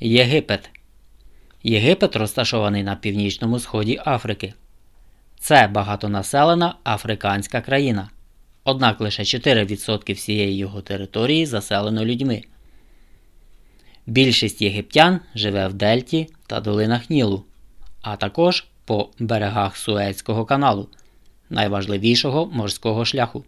Єгипет. Єгипет розташований на північному сході Африки. Це багатонаселена африканська країна. Однак лише 4% всієї його території заселено людьми. Більшість єгиптян живе в Дельті та долинах Нілу, а також по берегах Суецького каналу, найважливішого морського шляху.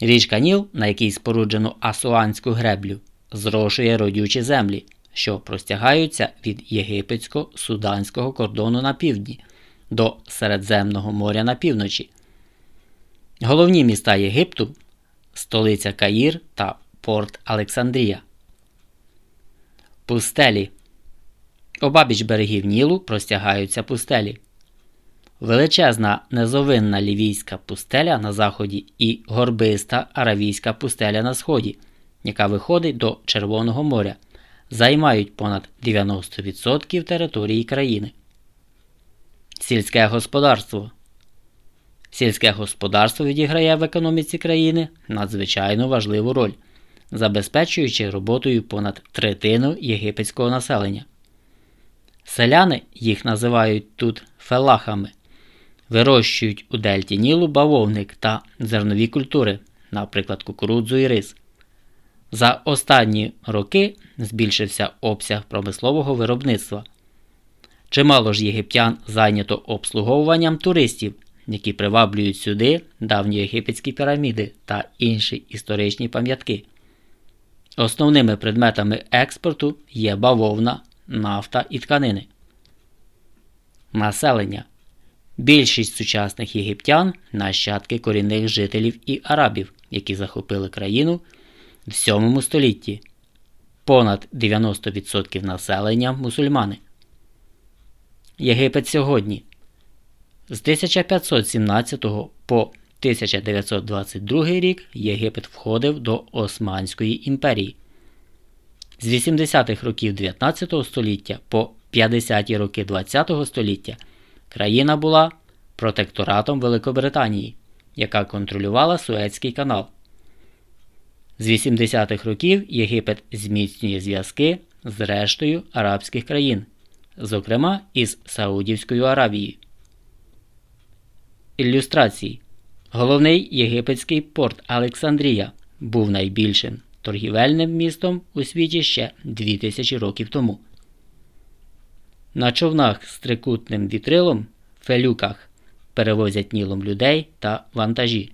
Річка Ніл, на якій споруджено Асуанську греблю, зрошує родючі землі, що простягаються від єгипетсько-суданського кордону на півдні до Середземного моря на півночі. Головні міста Єгипту столиця Каїр та Порт Олександрія. Пустелі. Обабіч берегів Нілу простягаються пустелі. Величезна низовинна лівійська пустеля на заході і горбиста аравійська пустеля на сході, яка виходить до Червоного моря, займають понад 90% території країни. Сільське господарство. Сільське господарство відіграє в економіці країни надзвичайно важливу роль, забезпечуючи роботою понад третину єгипетського населення. Селяни їх називають тут фелахами, вирощують у дельті Нілу бавовник та зернові культури, наприклад, кукурудзу і рис. За останні роки збільшився обсяг промислового виробництва. Чимало ж єгиптян зайнято обслуговуванням туристів, які приваблюють сюди давні єгипетські піраміди та інші історичні пам'ятки. Основними предметами експорту є бавовна, нафта і тканини. Населення. Більшість сучасних єгиптян нащадки корінних жителів і арабів, які захопили країну в 7 столітті. Понад 90% населення мусульмани. Єгипет сьогодні. З 1517 по 1922 рік Єгипет входив до Османської імперії. З 80-х років 19 століття по 50-ті роки 20 століття країна була протекторатом Великобританії, яка контролювала Суецький канал. З 80-х років Єгипет зміцнює зв'язки з рештою арабських країн, зокрема із Саудівською Аравією. Ілюстрації Головний єгипетський порт Олександрія був найбільшим торгівельним містом у світі ще 2000 років тому. На човнах з трикутним вітрилом фелюках перевозять нілом людей та вантажі.